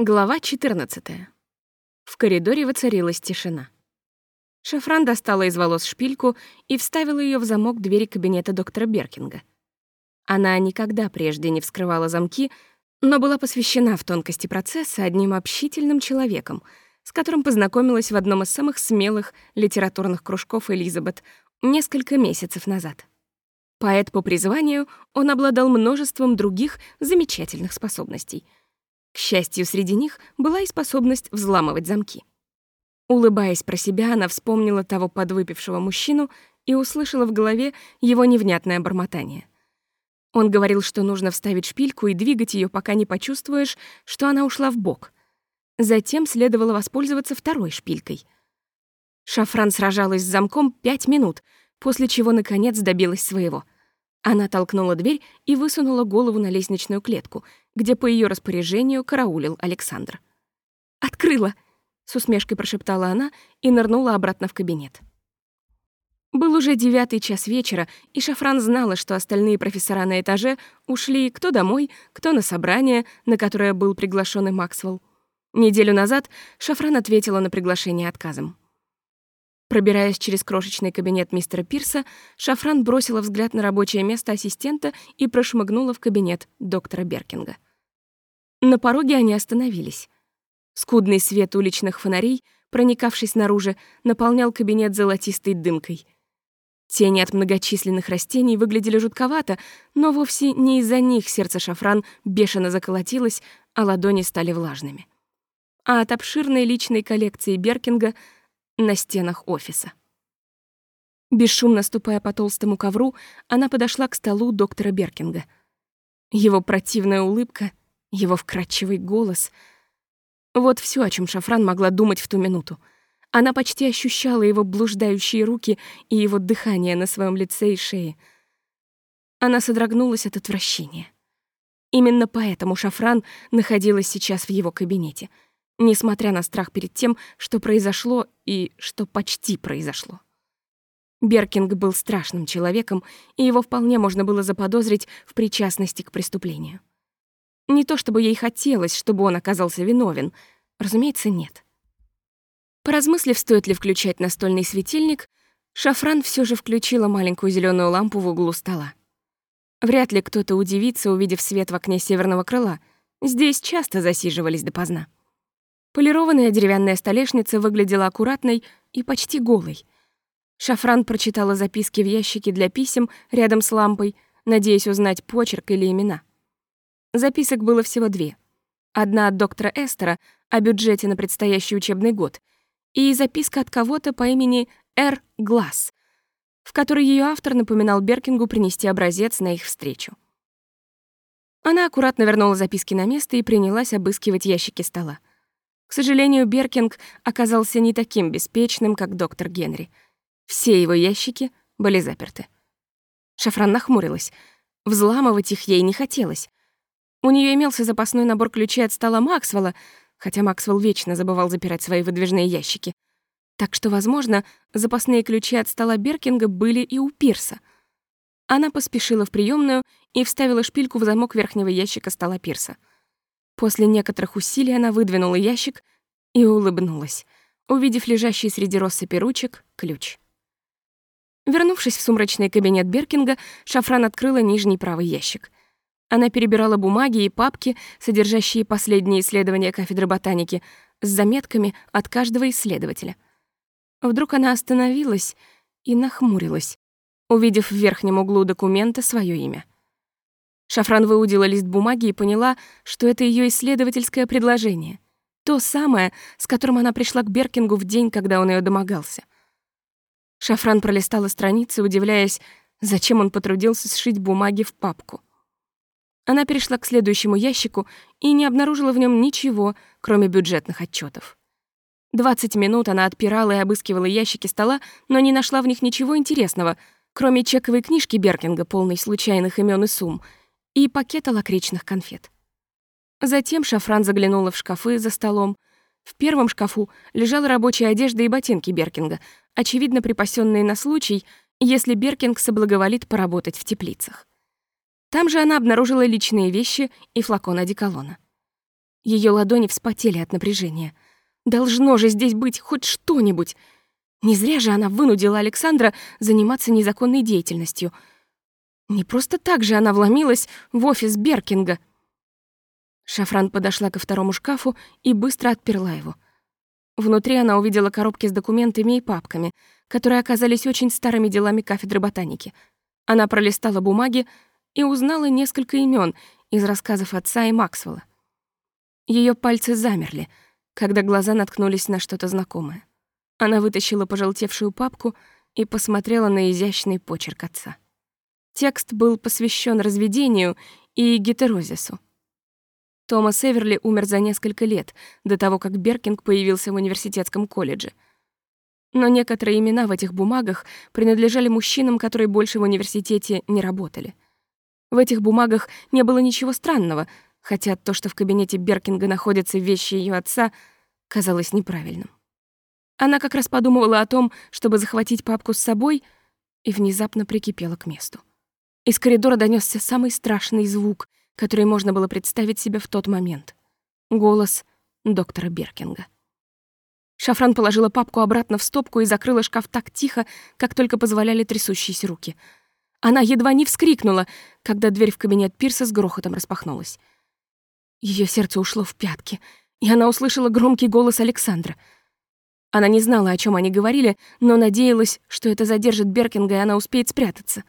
Глава 14. В коридоре воцарилась тишина. Шафран достала из волос шпильку и вставила ее в замок двери кабинета доктора Беркинга. Она никогда прежде не вскрывала замки, но была посвящена в тонкости процесса одним общительным человеком, с которым познакомилась в одном из самых смелых литературных кружков Элизабет несколько месяцев назад. Поэт по призванию, он обладал множеством других замечательных способностей — к счастью, среди них была и способность взламывать замки. Улыбаясь про себя, она вспомнила того подвыпившего мужчину и услышала в голове его невнятное бормотание. Он говорил, что нужно вставить шпильку и двигать ее, пока не почувствуешь, что она ушла в бок. Затем следовало воспользоваться второй шпилькой. Шафран сражалась с замком пять минут, после чего, наконец, добилась своего — она толкнула дверь и высунула голову на лестничную клетку, где по ее распоряжению караулил Александр. «Открыла!» — с усмешкой прошептала она и нырнула обратно в кабинет. Был уже девятый час вечера, и Шафран знала, что остальные профессора на этаже ушли кто домой, кто на собрание, на которое был приглашен и Максвелл. Неделю назад Шафран ответила на приглашение отказом. Пробираясь через крошечный кабинет мистера Пирса, Шафран бросила взгляд на рабочее место ассистента и прошмыгнула в кабинет доктора Беркинга. На пороге они остановились. Скудный свет уличных фонарей, проникавший снаружи, наполнял кабинет золотистой дымкой. Тени от многочисленных растений выглядели жутковато, но вовсе не из-за них сердце Шафран бешено заколотилось, а ладони стали влажными. А от обширной личной коллекции Беркинга — на стенах офиса. Бесшумно ступая по толстому ковру, она подошла к столу доктора Беркинга. Его противная улыбка, его вкрадчивый голос — вот все, о чем Шафран могла думать в ту минуту. Она почти ощущала его блуждающие руки и его дыхание на своем лице и шее. Она содрогнулась от отвращения. Именно поэтому Шафран находилась сейчас в его кабинете — несмотря на страх перед тем, что произошло и что почти произошло. Беркинг был страшным человеком, и его вполне можно было заподозрить в причастности к преступлению. Не то чтобы ей хотелось, чтобы он оказался виновен, разумеется, нет. Поразмыслив, стоит ли включать настольный светильник, Шафран все же включила маленькую зеленую лампу в углу стола. Вряд ли кто-то удивится, увидев свет в окне северного крыла. Здесь часто засиживались допоздна. Полированная деревянная столешница выглядела аккуратной и почти голой. Шафран прочитала записки в ящике для писем рядом с лампой, надеясь узнать почерк или имена. Записок было всего две. Одна от доктора Эстера о бюджете на предстоящий учебный год и записка от кого-то по имени Р. Глаз, в которой ее автор напоминал Беркингу принести образец на их встречу. Она аккуратно вернула записки на место и принялась обыскивать ящики стола. К сожалению, Беркинг оказался не таким беспечным, как доктор Генри. Все его ящики были заперты. Шафран нахмурилась. Взламывать их ей не хотелось. У нее имелся запасной набор ключей от стола Максвелла, хотя Максвелл вечно забывал запирать свои выдвижные ящики. Так что, возможно, запасные ключи от стола Беркинга были и у Пирса. Она поспешила в приемную и вставила шпильку в замок верхнего ящика стола Пирса — После некоторых усилий она выдвинула ящик и улыбнулась, увидев лежащий среди россыпи ручек ключ. Вернувшись в сумрачный кабинет Беркинга, Шафран открыла нижний правый ящик. Она перебирала бумаги и папки, содержащие последние исследования кафедры ботаники, с заметками от каждого исследователя. Вдруг она остановилась и нахмурилась, увидев в верхнем углу документа свое имя — Шафран выудила лист бумаги и поняла, что это ее исследовательское предложение. То самое, с которым она пришла к Беркингу в день, когда он ее домогался. Шафран пролистала страницы, удивляясь, зачем он потрудился сшить бумаги в папку. Она перешла к следующему ящику и не обнаружила в нем ничего, кроме бюджетных отчетов. 20 минут она отпирала и обыскивала ящики стола, но не нашла в них ничего интересного, кроме чековой книжки Беркинга, полной случайных имен и сумм, и пакета лакричных конфет. Затем Шафран заглянула в шкафы за столом. В первом шкафу лежала рабочая одежда и ботинки Беркинга, очевидно припасенные на случай, если Беркинг соблаговолит поработать в теплицах. Там же она обнаружила личные вещи и флакон одеколона. Ее ладони вспотели от напряжения. Должно же здесь быть хоть что-нибудь. Не зря же она вынудила Александра заниматься незаконной деятельностью. Не просто так же она вломилась в офис Беркинга. Шафран подошла ко второму шкафу и быстро отперла его. Внутри она увидела коробки с документами и папками, которые оказались очень старыми делами кафедры ботаники. Она пролистала бумаги и узнала несколько имен из рассказов отца и Максвелла. Ее пальцы замерли, когда глаза наткнулись на что-то знакомое. Она вытащила пожелтевшую папку и посмотрела на изящный почерк отца. Текст был посвящен разведению и гетерозису. Томас Эверли умер за несколько лет до того, как Беркинг появился в университетском колледже. Но некоторые имена в этих бумагах принадлежали мужчинам, которые больше в университете не работали. В этих бумагах не было ничего странного, хотя то, что в кабинете Беркинга находятся вещи ее отца, казалось неправильным. Она как раз подумывала о том, чтобы захватить папку с собой, и внезапно прикипела к месту. Из коридора донесся самый страшный звук, который можно было представить себе в тот момент. Голос доктора Беркинга. Шафран положила папку обратно в стопку и закрыла шкаф так тихо, как только позволяли трясущиеся руки. Она едва не вскрикнула, когда дверь в кабинет Пирса с грохотом распахнулась. Ее сердце ушло в пятки, и она услышала громкий голос Александра. Она не знала, о чем они говорили, но надеялась, что это задержит Беркинга, и она успеет спрятаться.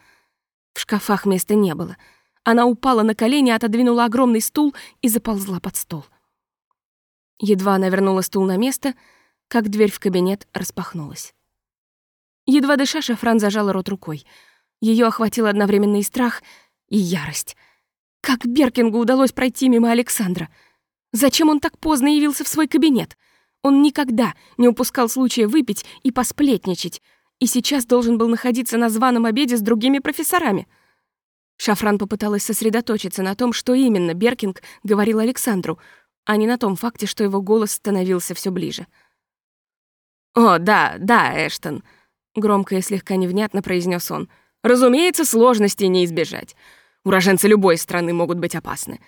В шкафах места не было. Она упала на колени, отодвинула огромный стул и заползла под стол. Едва она вернула стул на место, как дверь в кабинет распахнулась. Едва дыша, Шафран зажала рот рукой. Ее охватил одновременный страх и ярость. Как Беркингу удалось пройти мимо Александра? Зачем он так поздно явился в свой кабинет? Он никогда не упускал случая выпить и посплетничать, и сейчас должен был находиться на званом обеде с другими профессорами. Шафран попыталась сосредоточиться на том, что именно Беркинг говорил Александру, а не на том факте, что его голос становился все ближе. «О, да, да, Эштон», — громко и слегка невнятно произнес он. «Разумеется, сложностей не избежать. Уроженцы любой страны могут быть опасны.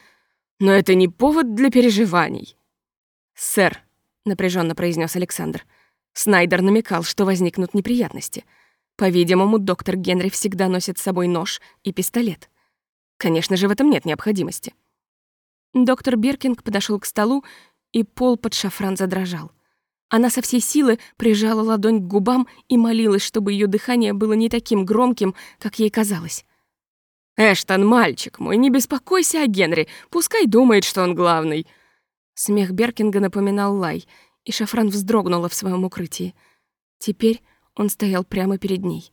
Но это не повод для переживаний. «Сэр», — напряженно произнес Александр, Снайдер намекал, что возникнут неприятности. По-видимому, доктор Генри всегда носит с собой нож и пистолет. Конечно же, в этом нет необходимости. Доктор Биркинг подошел к столу, и пол под шафран задрожал. Она со всей силы прижала ладонь к губам и молилась, чтобы ее дыхание было не таким громким, как ей казалось. «Эштон, мальчик мой, не беспокойся о Генри, пускай думает, что он главный». Смех Беркинга напоминал лай, и Шафран вздрогнула в своем укрытии. Теперь он стоял прямо перед ней.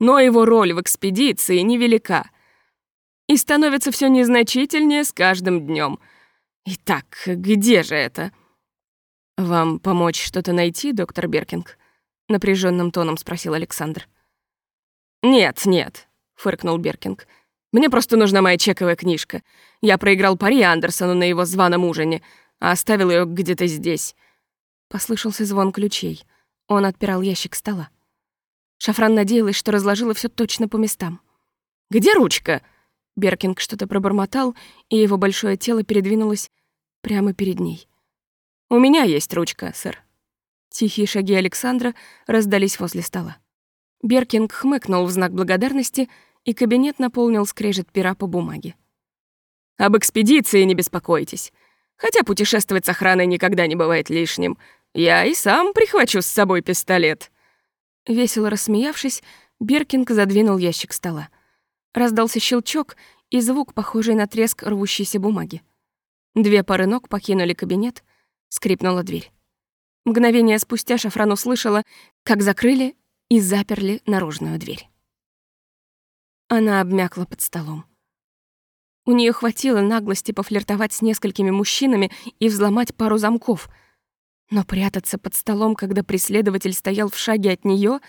Но его роль в экспедиции невелика и становится все незначительнее с каждым днем. Итак, где же это? Вам помочь что-то найти, доктор Беркинг? напряженным тоном спросил Александр. Нет, нет, фыркнул Беркинг. Мне просто нужна моя чековая книжка. Я проиграл пари Андерсону на его званом ужине, а оставил ее где-то здесь. Послышался звон ключей. Он отпирал ящик стола. Шафран надеялась, что разложила все точно по местам. «Где ручка?» Беркинг что-то пробормотал, и его большое тело передвинулось прямо перед ней. «У меня есть ручка, сэр». Тихие шаги Александра раздались возле стола. Беркинг хмыкнул в знак благодарности и кабинет наполнил скрежет пера по бумаге. «Об экспедиции не беспокойтесь. Хотя путешествовать с охраной никогда не бывает лишним. Я и сам прихвачу с собой пистолет». Весело рассмеявшись, Беркинг задвинул ящик стола. Раздался щелчок и звук, похожий на треск рвущейся бумаги. Две пары ног покинули кабинет, скрипнула дверь. Мгновение спустя Шафран услышала, как закрыли и заперли наружную дверь. Она обмякла под столом. У нее хватило наглости пофлиртовать с несколькими мужчинами и взломать пару замков. Но прятаться под столом, когда преследователь стоял в шаге от нее,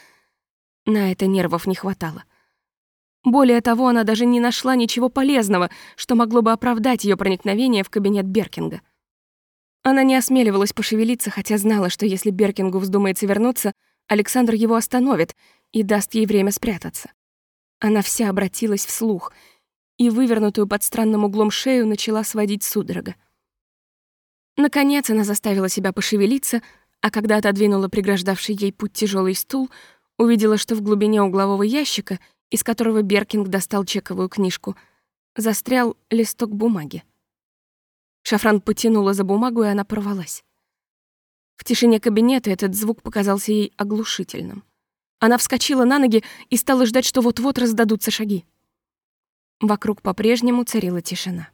на это нервов не хватало. Более того, она даже не нашла ничего полезного, что могло бы оправдать ее проникновение в кабинет Беркинга. Она не осмеливалась пошевелиться, хотя знала, что если Беркингу вздумается вернуться, Александр его остановит и даст ей время спрятаться. Она вся обратилась вслух и вывернутую под странным углом шею начала сводить судорога. Наконец она заставила себя пошевелиться, а когда отодвинула преграждавший ей путь тяжелый стул, увидела, что в глубине углового ящика, из которого Беркинг достал чековую книжку, застрял листок бумаги. Шафран потянула за бумагу, и она порвалась. В тишине кабинета этот звук показался ей оглушительным. Она вскочила на ноги и стала ждать, что вот-вот раздадутся шаги. Вокруг по-прежнему царила тишина.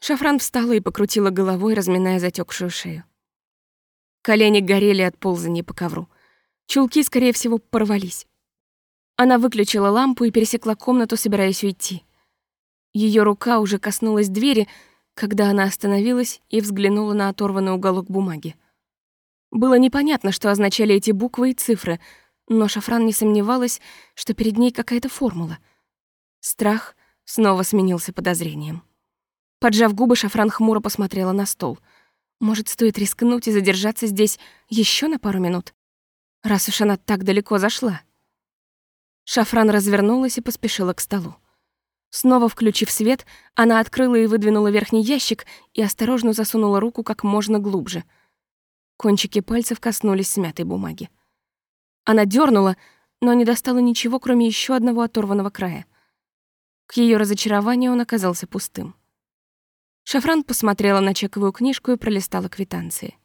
Шафран встала и покрутила головой, разминая затекшую шею. Колени горели от ползания по ковру. Чулки, скорее всего, порвались. Она выключила лампу и пересекла комнату, собираясь уйти. Ее рука уже коснулась двери, когда она остановилась и взглянула на оторванный уголок бумаги. Было непонятно, что означали эти буквы и цифры, но Шафран не сомневалась, что перед ней какая-то формула. Страх снова сменился подозрением. Поджав губы, Шафран хмуро посмотрела на стол. Может, стоит рискнуть и задержаться здесь еще на пару минут? Раз уж она так далеко зашла. Шафран развернулась и поспешила к столу. Снова включив свет, она открыла и выдвинула верхний ящик и осторожно засунула руку как можно глубже. Кончики пальцев коснулись смятой бумаги. Она дернула, но не достала ничего, кроме еще одного оторванного края. К ее разочарованию он оказался пустым. Шафран посмотрела на чековую книжку и пролистала квитанции.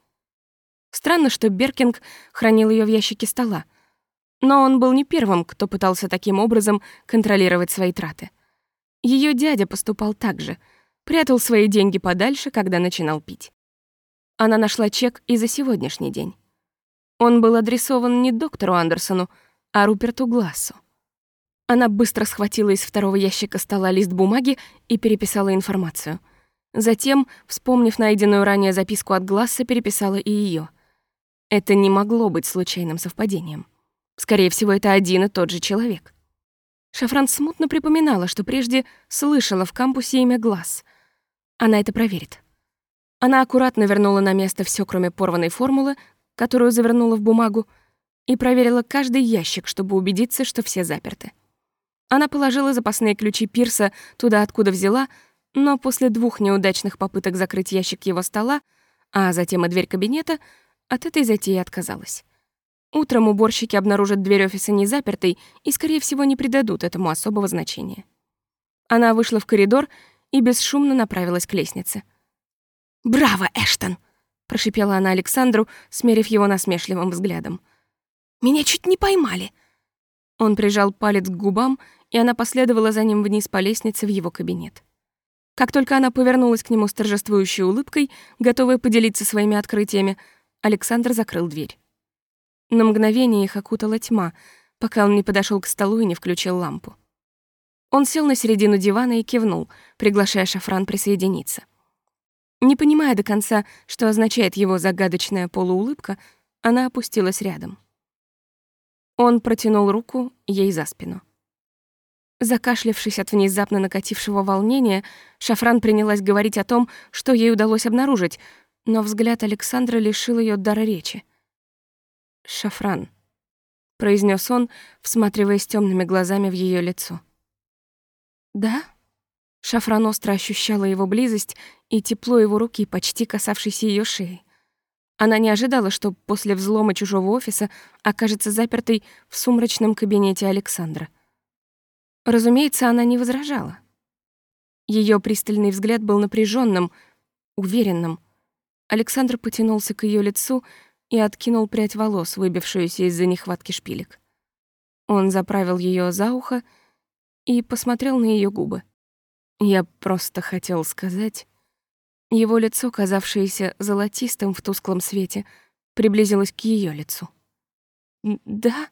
Странно, что Беркинг хранил ее в ящике стола, но он был не первым, кто пытался таким образом контролировать свои траты. Ее дядя поступал так же, прятал свои деньги подальше, когда начинал пить. Она нашла чек и за сегодняшний день. Он был адресован не доктору Андерсону, а Руперту Глассу. Она быстро схватила из второго ящика стола лист бумаги и переписала информацию. Затем, вспомнив найденную ранее записку от Гласса, переписала и ее. Это не могло быть случайным совпадением. Скорее всего, это один и тот же человек. Шафран смутно припоминала, что прежде слышала в кампусе имя Глаз. Она это проверит. Она аккуратно вернула на место все, кроме порванной формулы, которую завернула в бумагу, и проверила каждый ящик, чтобы убедиться, что все заперты. Она положила запасные ключи Пирса туда, откуда взяла, но после двух неудачных попыток закрыть ящик его стола, а затем и дверь кабинета, от этой затеи отказалась. Утром уборщики обнаружат дверь офиса незапертой и, скорее всего, не придадут этому особого значения. Она вышла в коридор и бесшумно направилась к лестнице. «Браво, Эштон!» — прошипела она Александру, смерив его насмешливым взглядом. «Меня чуть не поймали!» Он прижал палец к губам, и она последовала за ним вниз по лестнице в его кабинет. Как только она повернулась к нему с торжествующей улыбкой, готовая поделиться своими открытиями, Александр закрыл дверь. На мгновение их окутала тьма, пока он не подошел к столу и не включил лампу. Он сел на середину дивана и кивнул, приглашая Шафран присоединиться. Не понимая до конца, что означает его загадочная полуулыбка, она опустилась рядом. Он протянул руку ей за спину. Закашлявшись от внезапно накатившего волнения, Шафран принялась говорить о том, что ей удалось обнаружить, но взгляд Александра лишил ее дара речи. «Шафран», — произнес он, всматриваясь темными глазами в ее лицо. «Да?» Шафран остро ощущала его близость и тепло его руки, почти касавшейся ее шеи. Она не ожидала, что после взлома чужого офиса окажется запертой в сумрачном кабинете Александра. Разумеется, она не возражала. Ее пристальный взгляд был напряженным, уверенным. Александр потянулся к ее лицу и откинул прядь волос, выбившуюся из-за нехватки шпилек. Он заправил ее за ухо и посмотрел на ее губы. Я просто хотел сказать... Его лицо, казавшееся золотистым в тусклом свете, приблизилось к ее лицу. «Да?»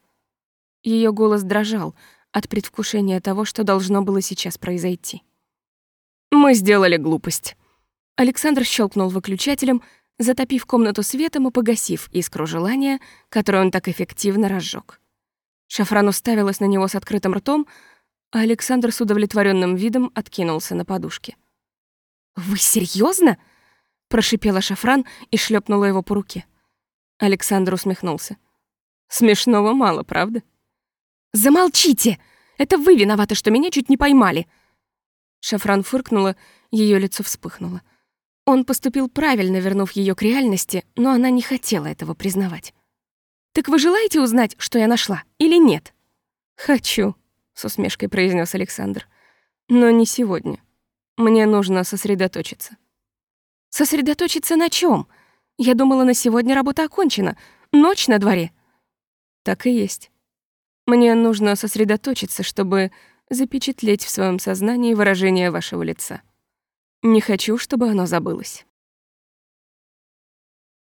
Ее голос дрожал от предвкушения того, что должно было сейчас произойти. «Мы сделали глупость». Александр щелкнул выключателем, затопив комнату светом и погасив искру желания, которую он так эффективно разжег. Шафран уставилась на него с открытым ртом, а Александр с удовлетворенным видом откинулся на подушке. «Вы серьезно? прошипела Шафран и шлепнула его по руке. Александр усмехнулся. «Смешного мало, правда?» «Замолчите! Это вы виноваты, что меня чуть не поймали!» Шафран фыркнула, ее лицо вспыхнуло. Он поступил правильно, вернув ее к реальности, но она не хотела этого признавать. «Так вы желаете узнать, что я нашла, или нет?» «Хочу», — с усмешкой произнес Александр. «Но не сегодня. Мне нужно сосредоточиться». «Сосредоточиться на чем? Я думала, на сегодня работа окончена. Ночь на дворе». «Так и есть. Мне нужно сосредоточиться, чтобы запечатлеть в своем сознании выражение вашего лица. Не хочу, чтобы оно забылось».